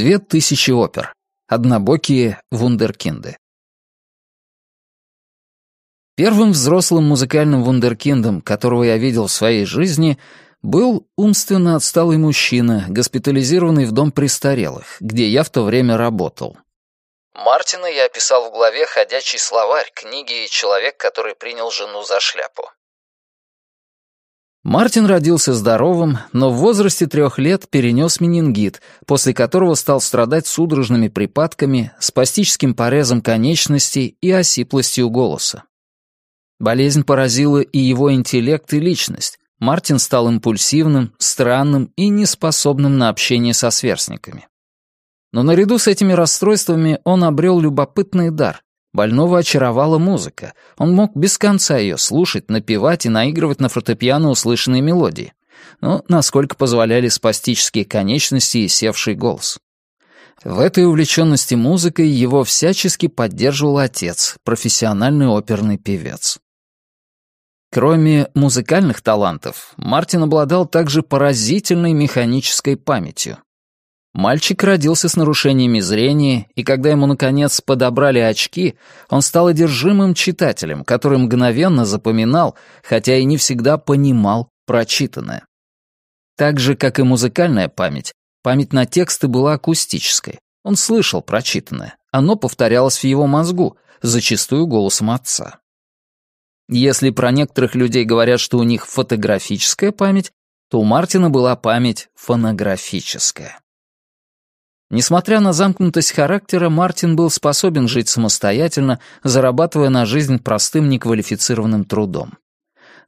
Две тысячи опер. Однобокие вундеркинды. Первым взрослым музыкальным вундеркиндом, которого я видел в своей жизни, был умственно отсталый мужчина, госпитализированный в дом престарелых, где я в то время работал. Мартина я описал в главе «Ходячий словарь» книги «Человек, который принял жену за шляпу». Мартин родился здоровым, но в возрасте трех лет перенес менингит, после которого стал страдать судорожными припадками, спастическим порезом конечностей и осиплостью голоса. Болезнь поразила и его интеллект и личность. Мартин стал импульсивным, странным и неспособным на общение со сверстниками. Но наряду с этими расстройствами он обрел любопытный дар. Больного очаровала музыка. Он мог без конца ее слушать, напевать и наигрывать на фортепиано услышанные мелодии. но насколько позволяли спастические конечности и севший голос. В этой увлеченности музыкой его всячески поддерживал отец, профессиональный оперный певец. Кроме музыкальных талантов, Мартин обладал также поразительной механической памятью. Мальчик родился с нарушениями зрения, и когда ему, наконец, подобрали очки, он стал одержимым читателем, который мгновенно запоминал, хотя и не всегда понимал прочитанное. Так же, как и музыкальная память, память на тексты была акустической. Он слышал прочитанное, оно повторялось в его мозгу, зачастую голосом отца. Если про некоторых людей говорят, что у них фотографическая память, то у Мартина была память фонографическая. Несмотря на замкнутость характера, Мартин был способен жить самостоятельно, зарабатывая на жизнь простым неквалифицированным трудом.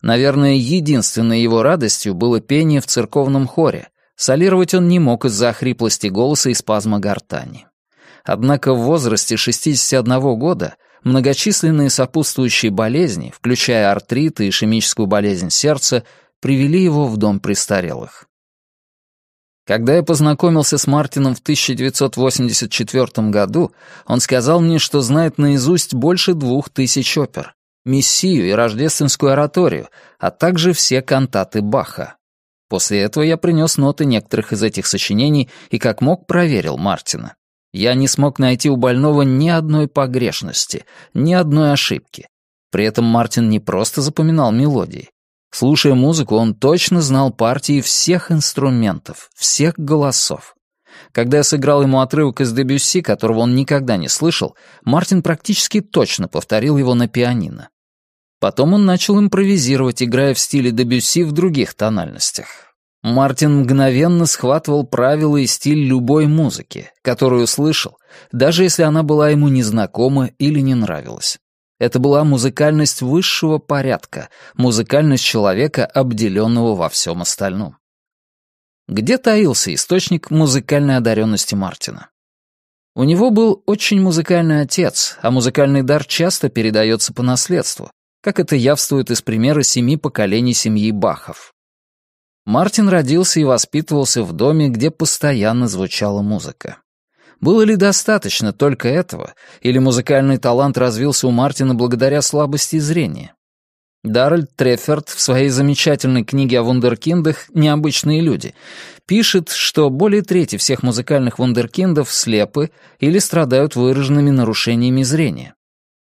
Наверное, единственной его радостью было пение в церковном хоре. Солировать он не мог из-за хриплости голоса и спазма гортани. Однако в возрасте 61 года многочисленные сопутствующие болезни, включая артрит и ишемическую болезнь сердца, привели его в дом престарелых. Когда я познакомился с Мартином в 1984 году, он сказал мне, что знает наизусть больше двух тысяч опер, «Мессию» и «Рождественскую ораторию», а также все кантаты Баха. После этого я принес ноты некоторых из этих сочинений и как мог проверил Мартина. Я не смог найти у больного ни одной погрешности, ни одной ошибки. При этом Мартин не просто запоминал мелодии, Слушая музыку, он точно знал партии всех инструментов, всех голосов. Когда я сыграл ему отрывок из Дебюсси, которого он никогда не слышал, Мартин практически точно повторил его на пианино. Потом он начал импровизировать, играя в стиле Дебюсси в других тональностях. Мартин мгновенно схватывал правила и стиль любой музыки, которую слышал, даже если она была ему незнакома или не нравилась. Это была музыкальность высшего порядка, музыкальность человека, обделенного во всем остальном. Где таился источник музыкальной одаренности Мартина? У него был очень музыкальный отец, а музыкальный дар часто передается по наследству, как это явствует из примера семи поколений семьи Бахов. Мартин родился и воспитывался в доме, где постоянно звучала музыка. Было ли достаточно только этого, или музыкальный талант развился у Мартина благодаря слабости зрения? Даррельд Трефферд в своей замечательной книге о вундеркиндах «Необычные люди» пишет, что более трети всех музыкальных вундеркиндов слепы или страдают выраженными нарушениями зрения.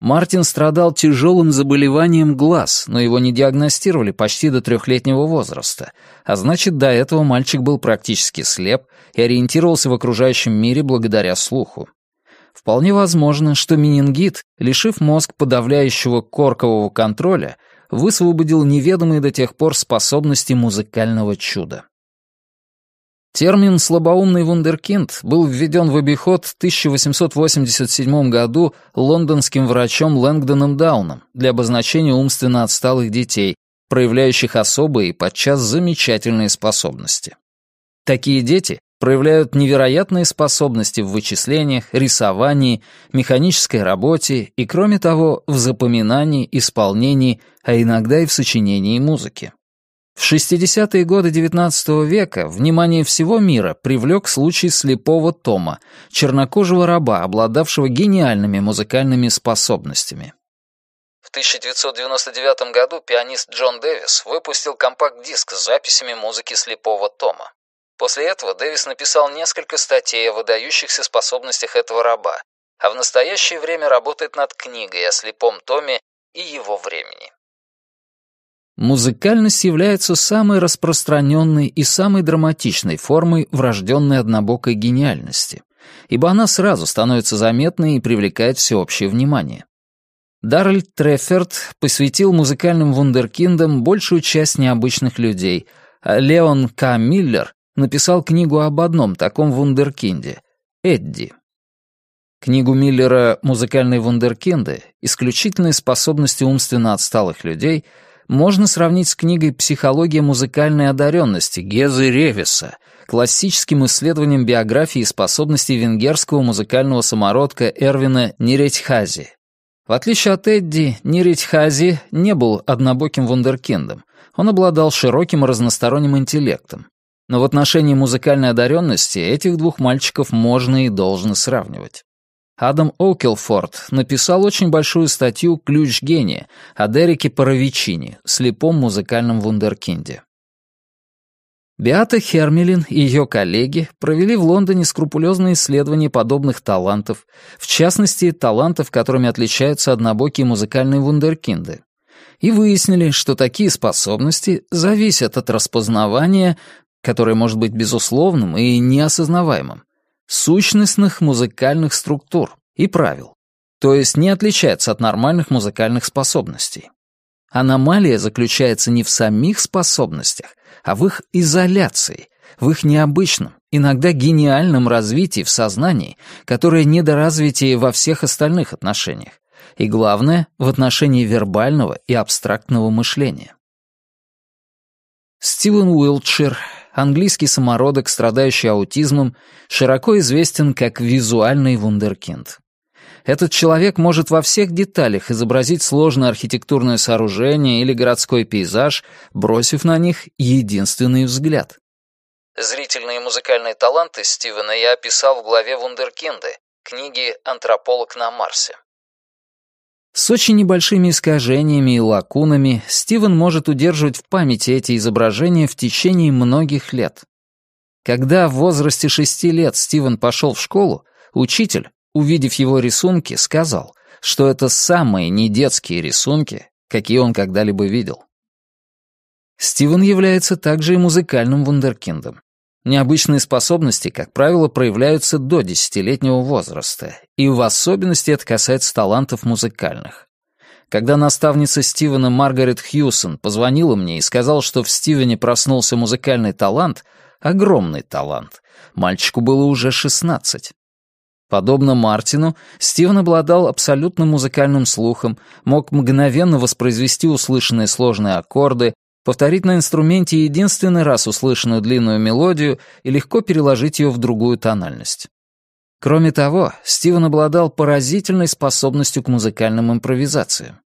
Мартин страдал тяжелым заболеванием глаз, но его не диагностировали почти до трехлетнего возраста, а значит, до этого мальчик был практически слеп и ориентировался в окружающем мире благодаря слуху. Вполне возможно, что менингит, лишив мозг подавляющего коркового контроля, высвободил неведомые до тех пор способности музыкального чуда. Термин «слабоумный вундеркинд» был введен в обиход в 1887 году лондонским врачом Лэнгдоном Дауном для обозначения умственно отсталых детей, проявляющих особые и подчас замечательные способности. Такие дети проявляют невероятные способности в вычислениях, рисовании, механической работе и, кроме того, в запоминании, исполнении, а иногда и в сочинении музыки. В 60-е годы XIX века внимание всего мира привлек случай слепого Тома, чернокожего раба, обладавшего гениальными музыкальными способностями. В 1999 году пианист Джон Дэвис выпустил компакт-диск с записями музыки слепого Тома. После этого Дэвис написал несколько статей о выдающихся способностях этого раба, а в настоящее время работает над книгой о слепом Томе и его времени. Музыкальность является самой распространенной и самой драматичной формой врожденной однобокой гениальности, ибо она сразу становится заметной и привлекает всеобщее внимание. Дарль Треферт посвятил музыкальным вундеркиндам большую часть необычных людей, а Леон К. Миллер написал книгу об одном таком вундеркинде — Эдди. Книгу Миллера «Музыкальные вундеркинды. Исключительные способности умственно отсталых людей» — можно сравнить с книгой «Психология музыкальной одаренности» Гезы Ревиса, классическим исследованием биографии и способностей венгерского музыкального самородка Эрвина Неречхази. В отличие от Эдди, Неречхази не был однобоким вундеркиндом. Он обладал широким и разносторонним интеллектом. Но в отношении музыкальной одаренности этих двух мальчиков можно и должно сравнивать. Адам Окелфорд написал очень большую статью «Ключ гения» о Дереке Паровичине, слепом музыкальном вундеркинде. Беата Хермелин и ее коллеги провели в Лондоне скрупулезное исследование подобных талантов, в частности, талантов, которыми отличаются однобокие музыкальные вундеркинды, и выяснили, что такие способности зависят от распознавания, которое может быть безусловным и неосознаваемым, сущностных музыкальных структур и правил, то есть не отличается от нормальных музыкальных способностей. Аномалия заключается не в самих способностях, а в их изоляции, в их необычном, иногда гениальном развитии в сознании, которое недоразвитие во всех остальных отношениях, и главное, в отношении вербального и абстрактного мышления. Стивен Уилтшир, английский самородок, страдающий аутизмом, широко известен как визуальный вундеркинд. Этот человек может во всех деталях изобразить сложное архитектурное сооружение или городской пейзаж, бросив на них единственный взгляд. Зрительные и музыкальные таланты Стивена я описал в главе «Вундеркинды» книги «Антрополог на Марсе». С очень небольшими искажениями и лакунами Стивен может удерживать в памяти эти изображения в течение многих лет. Когда в возрасте шести лет Стивен пошел в школу, учитель, увидев его рисунки, сказал, что это самые недетские рисунки, какие он когда-либо видел. Стивен является также и музыкальным вундеркиндом. Необычные способности, как правило, проявляются до десятилетнего возраста, и в особенности это касается талантов музыкальных. Когда наставница Стивена Маргарет Хьюсон позвонила мне и сказала, что в Стивене проснулся музыкальный талант, огромный талант, мальчику было уже 16. Подобно Мартину, Стивен обладал абсолютным музыкальным слухом, мог мгновенно воспроизвести услышанные сложные аккорды, повторить на инструменте единственный раз услышанную длинную мелодию и легко переложить ее в другую тональность. Кроме того, Стивен обладал поразительной способностью к музыкальным импровизациям.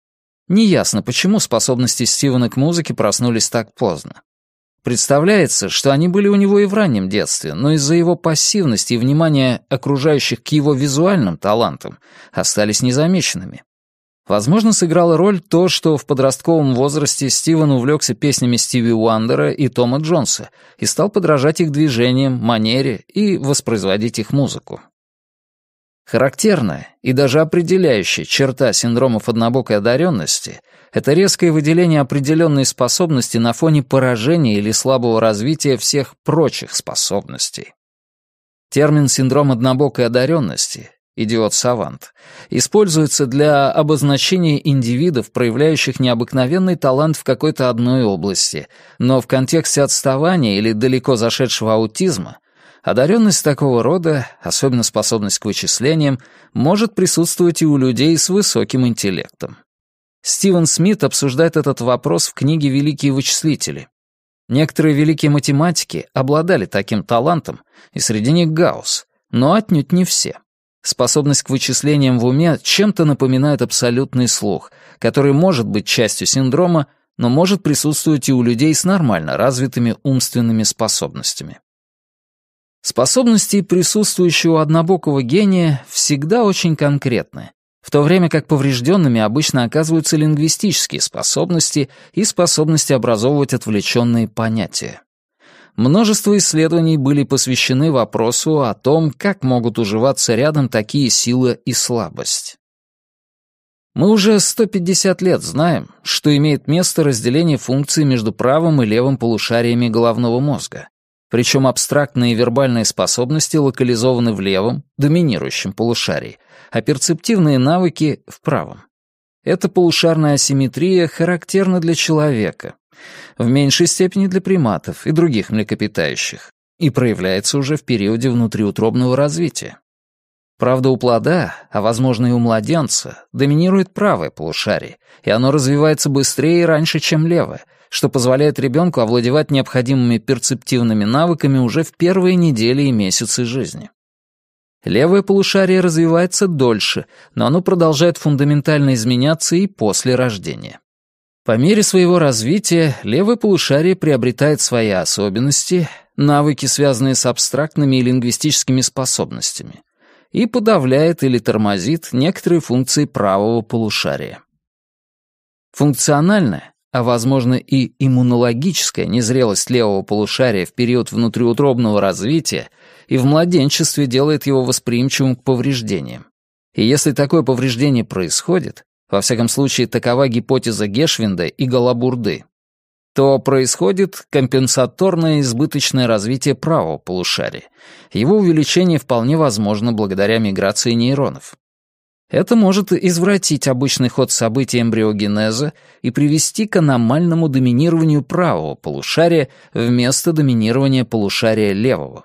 Неясно, почему способности Стивена к музыке проснулись так поздно. Представляется, что они были у него и в раннем детстве, но из-за его пассивности и внимания окружающих к его визуальным талантам остались незамеченными. Возможно, сыграла роль то, что в подростковом возрасте Стивен увлекся песнями Стиви Уандера и Тома Джонса и стал подражать их движениям, манере и воспроизводить их музыку. Характерная и даже определяющая черта синдромов однобокой одаренности — это резкое выделение определенной способности на фоне поражения или слабого развития всех прочих способностей. Термин «синдром однобокой одаренности» идиот-савант, используется для обозначения индивидов, проявляющих необыкновенный талант в какой-то одной области, но в контексте отставания или далеко зашедшего аутизма одаренность такого рода, особенно способность к вычислениям, может присутствовать и у людей с высоким интеллектом. Стивен Смит обсуждает этот вопрос в книге «Великие вычислители». Некоторые великие математики обладали таким талантом, и среди них Гаусс, но отнюдь не все. Способность к вычислениям в уме чем-то напоминает абсолютный слух, который может быть частью синдрома, но может присутствовать и у людей с нормально развитыми умственными способностями. Способности, присутствующие у однобокого гения, всегда очень конкретны, в то время как поврежденными обычно оказываются лингвистические способности и способности образовывать отвлеченные понятия. Множество исследований были посвящены вопросу о том, как могут уживаться рядом такие сила и слабость. Мы уже 150 лет знаем, что имеет место разделение функций между правым и левым полушариями головного мозга, причем абстрактные и вербальные способности локализованы в левом, доминирующем полушарии, а перцептивные навыки — в правом. Эта полушарная асимметрия характерна для человека, в меньшей степени для приматов и других млекопитающих, и проявляется уже в периоде внутриутробного развития. Правда, у плода, а возможно и у младенца, доминирует правое полушарие, и оно развивается быстрее и раньше, чем левое, что позволяет ребенку овладевать необходимыми перцептивными навыками уже в первые недели и месяцы жизни. Левое полушарие развивается дольше, но оно продолжает фундаментально изменяться и после рождения. По мере своего развития левое полушарие приобретает свои особенности, навыки, связанные с абстрактными и лингвистическими способностями, и подавляет или тормозит некоторые функции правого полушария. Функциональная, а возможно и иммунологическая незрелость левого полушария в период внутриутробного развития и в младенчестве делает его восприимчивым к повреждениям. И если такое повреждение происходит, во всяком случае такова гипотеза Гешвинда и Голобурды, то происходит компенсаторное избыточное развитие правого полушария. Его увеличение вполне возможно благодаря миграции нейронов. Это может извратить обычный ход событий эмбриогенеза и привести к аномальному доминированию правого полушария вместо доминирования полушария левого.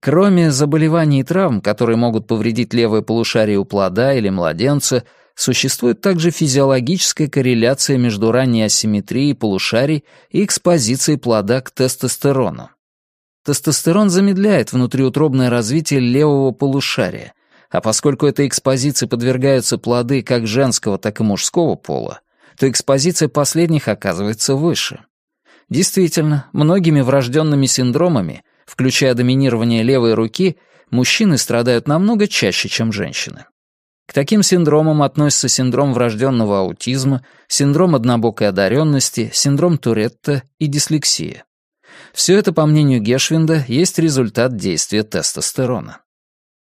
Кроме заболеваний и травм, которые могут повредить левое полушарие у плода или младенца, существует также физиологическая корреляция между ранней асимметрией полушарий и экспозицией плода к тестостерону. Тестостерон замедляет внутриутробное развитие левого полушария, а поскольку этой экспозиции подвергаются плоды как женского, так и мужского пола, то экспозиция последних оказывается выше. Действительно, многими врожденными синдромами, включая доминирование левой руки, мужчины страдают намного чаще, чем женщины. К таким синдромам относятся синдром врожденного аутизма, синдром однобокой одаренности, синдром Туретта и дислексия. Все это, по мнению Гешвинда, есть результат действия тестостерона.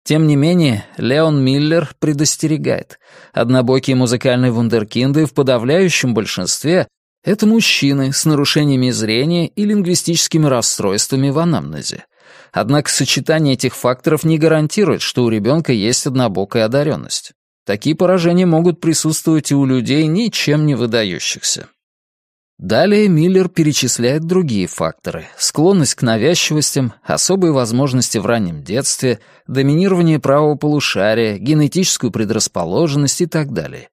Тем не менее, Леон Миллер предостерегает. Однобокие музыкальные вундеркинды в подавляющем большинстве — это мужчины с нарушениями зрения и лингвистическими расстройствами в анамнезе. Однако сочетание этих факторов не гарантирует, что у ребенка есть однобокая одаренность. Такие поражения могут присутствовать и у людей, ничем не выдающихся. Далее Миллер перечисляет другие факторы. Склонность к навязчивостям, особые возможности в раннем детстве, доминирование правого полушария, генетическую предрасположенность и так далее.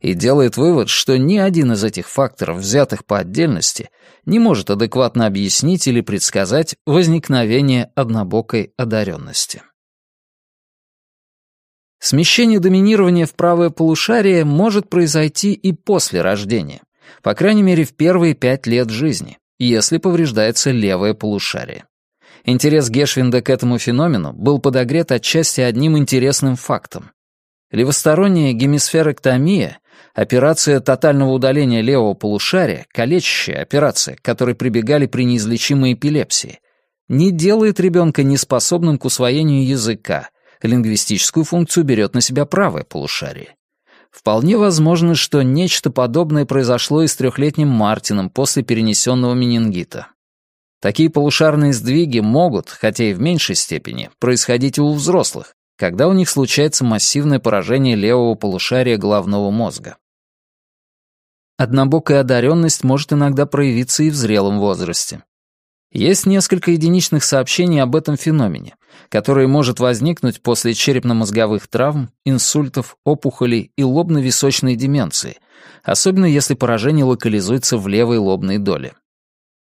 И делает вывод, что ни один из этих факторов, взятых по отдельности, не может адекватно объяснить или предсказать возникновение однобокой одаренности. Смещение доминирования в правое полушарие может произойти и после рождения, по крайней мере в первые пять лет жизни, если повреждается левое полушарие. Интерес Гешвинда к этому феномену был подогрет отчасти одним интересным фактом. Левосторонняя гемисферэктомия, операция тотального удаления левого полушария, калечащая операция, к которой прибегали при неизлечимой эпилепсии, не делает ребенка неспособным к усвоению языка, лингвистическую функцию берет на себя правое полушарие. Вполне возможно, что нечто подобное произошло и с трехлетним Мартином после перенесенного менингита. Такие полушарные сдвиги могут, хотя и в меньшей степени, происходить и у взрослых, когда у них случается массивное поражение левого полушария головного мозга. Однобокая одаренность может иногда проявиться и в зрелом возрасте. Есть несколько единичных сообщений об этом феномене, который может возникнуть после черепно-мозговых травм, инсультов, опухолей и лобно-височной деменции, особенно если поражение локализуется в левой лобной доле.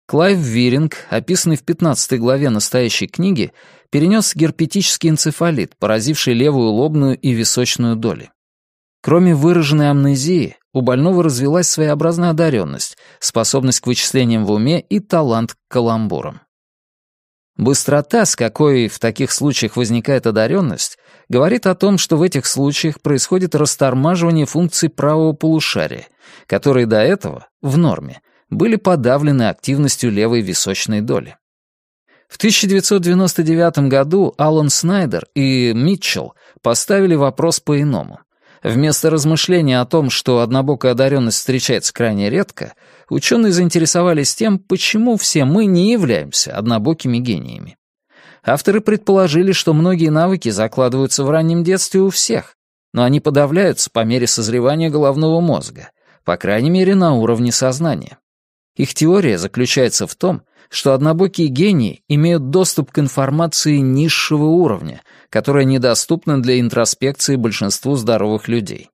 Клайв Виринг, описанный в 15 главе настоящей книги, перенес герпетический энцефалит, поразивший левую лобную и височную доли. Кроме выраженной амнезии, у больного развилась своеобразная одаренность, способность к вычислениям в уме и талант к каламбурам. Быстрота, с какой в таких случаях возникает одаренность, говорит о том, что в этих случаях происходит растормаживание функций правого полушария, которые до этого, в норме, были подавлены активностью левой височной доли. В 1999 году Алан Снайдер и Митчелл поставили вопрос по-иному. Вместо размышления о том, что однобокая одаренность встречается крайне редко, ученые заинтересовались тем, почему все мы не являемся однобокими гениями. Авторы предположили, что многие навыки закладываются в раннем детстве у всех, но они подавляются по мере созревания головного мозга, по крайней мере на уровне сознания. Их теория заключается в том, что однобокие гении имеют доступ к информации низшего уровня, которая недоступна для интроспекции большинству здоровых людей.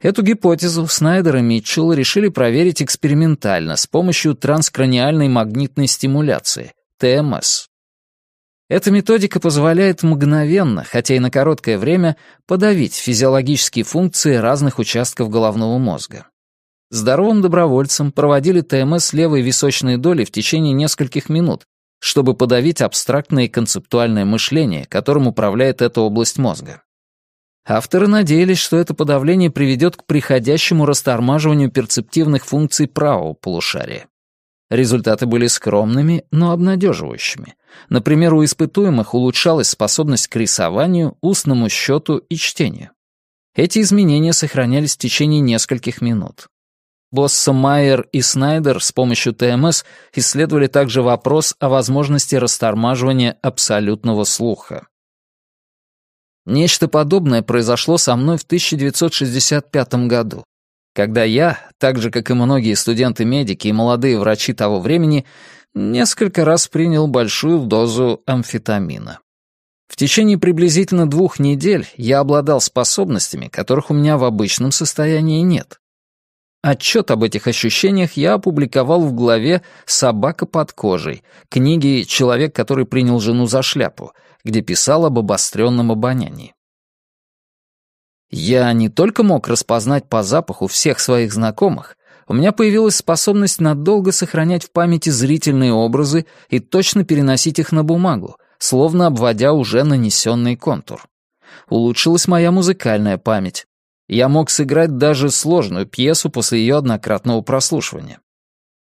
Эту гипотезу Снайдер и Митчелл решили проверить экспериментально с помощью транскраниальной магнитной стимуляции, ТМС. Эта методика позволяет мгновенно, хотя и на короткое время, подавить физиологические функции разных участков головного мозга здоровым добровольцам проводили ТМС левой височной доли в течение нескольких минут, чтобы подавить абстрактное и концептуальное мышление, которым управляет эта область мозга. Авторы надеялись, что это подавление приведет к приходящему растормаживанию перцептивных функций правого полушария. Результаты были скромными, но обнадеживающими. Например, у испытуемых улучшалась способность к рисованию, устному счету и чтению. Эти изменения сохранялись в течение нескольких минут. Блоссомайер и Снайдер с помощью ТМС исследовали также вопрос о возможности растормаживания абсолютного слуха. Нечто подобное произошло со мной в 1965 году, когда я, так же как и многие студенты-медики и молодые врачи того времени, несколько раз принял большую дозу амфетамина. В течение приблизительно двух недель я обладал способностями, которых у меня в обычном состоянии нет. Отчет об этих ощущениях я опубликовал в главе «Собака под кожей» книги «Человек, который принял жену за шляпу», где писал об обостренном обонянии. Я не только мог распознать по запаху всех своих знакомых, у меня появилась способность надолго сохранять в памяти зрительные образы и точно переносить их на бумагу, словно обводя уже нанесенный контур. Улучшилась моя музыкальная память. Я мог сыграть даже сложную пьесу после ее однократного прослушивания.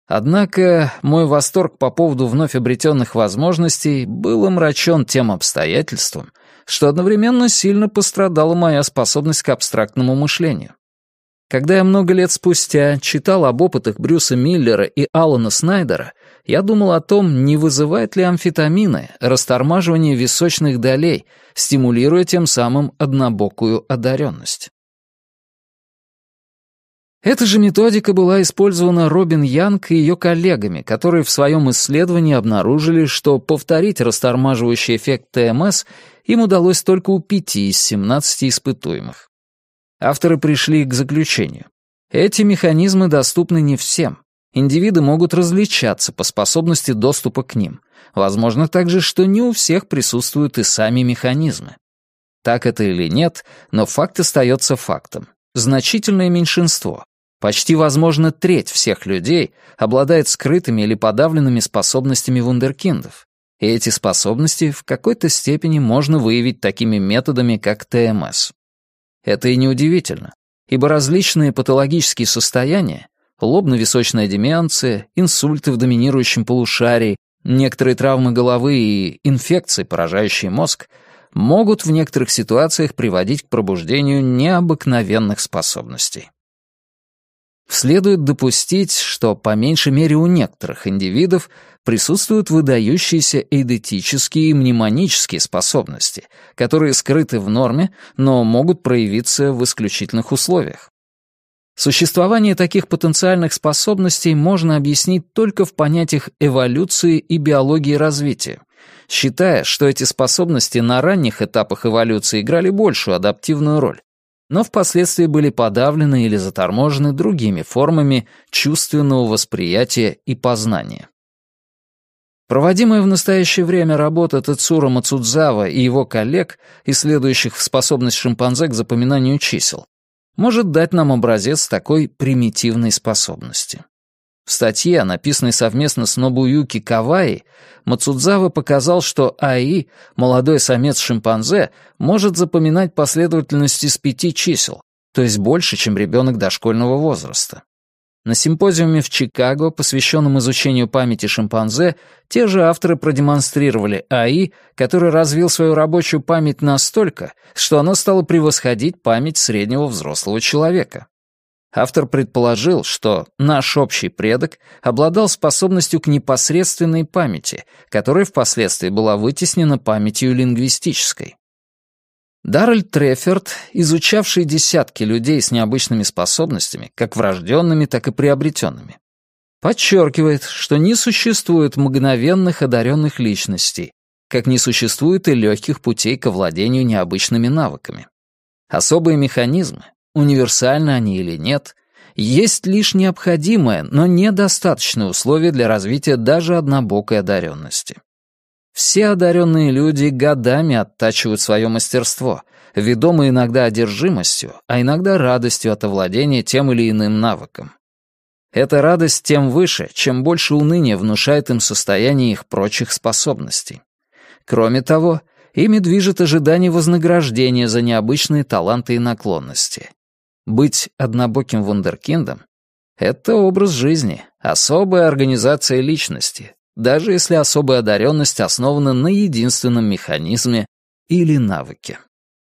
Однако мой восторг по поводу вновь обретенных возможностей был омрачен тем обстоятельством, что одновременно сильно пострадала моя способность к абстрактному мышлению. Когда я много лет спустя читал об опытах Брюса Миллера и Алана Снайдера, я думал о том, не вызывает ли амфетамины растормаживание височных долей, стимулируя тем самым однобокую одаренность. Эта же методика была использована Робин Янг и ее коллегами, которые в своем исследовании обнаружили, что повторить растормаживающий эффект ТМС им удалось только у пяти из 17 испытуемых. Авторы пришли к заключению. Эти механизмы доступны не всем. Индивиды могут различаться по способности доступа к ним. Возможно также, что не у всех присутствуют и сами механизмы. Так это или нет, но факт остается фактом. Значительное меньшинство, Почти, возможно, треть всех людей обладает скрытыми или подавленными способностями вундеркиндов, и эти способности в какой-то степени можно выявить такими методами, как ТМС. Это и неудивительно, ибо различные патологические состояния — лобно-височная деменция, инсульты в доминирующем полушарии, некоторые травмы головы и инфекции, поражающие мозг — могут в некоторых ситуациях приводить к пробуждению необыкновенных способностей следует допустить, что по меньшей мере у некоторых индивидов присутствуют выдающиеся эйдетические и мнемонические способности, которые скрыты в норме, но могут проявиться в исключительных условиях. Существование таких потенциальных способностей можно объяснить только в понятиях эволюции и биологии развития, считая, что эти способности на ранних этапах эволюции играли большую адаптивную роль, но впоследствии были подавлены или заторможены другими формами чувственного восприятия и познания. Проводимая в настоящее время работа Тацура Мацудзава и его коллег, исследующих способность шимпанзе к запоминанию чисел, может дать нам образец такой примитивной способности. В статье, написанной совместно с Нобуюки Каваи, Мацудзава показал, что АИ, молодой самец-шимпанзе, может запоминать последовательность из пяти чисел, то есть больше, чем ребенок дошкольного возраста. На симпозиуме в Чикаго, посвященном изучению памяти шимпанзе, те же авторы продемонстрировали АИ, который развил свою рабочую память настолько, что она стала превосходить память среднего взрослого человека. Автор предположил, что наш общий предок обладал способностью к непосредственной памяти, которая впоследствии была вытеснена памятью лингвистической. Даррельд Треферд, изучавший десятки людей с необычными способностями, как врожденными, так и приобретенными, подчеркивает, что не существует мгновенных одаренных личностей, как не существует и легких путей к овладению необычными навыками. Особые механизмы, универсальны они или нет, есть лишь необходимое, но недостаточное условие для развития даже однобокой одаренности. Все одаренные люди годами оттачивают свое мастерство, ведомы иногда одержимостью, а иногда радостью от овладения тем или иным навыком. Эта радость тем выше, чем больше уныния внушает им состояние их прочих способностей. Кроме того, ими движет ожидание вознаграждения за необычные таланты и наклонности. Быть однобоким вундеркиндом — это образ жизни, особая организация личности, даже если особая одаренность основана на единственном механизме или навыке.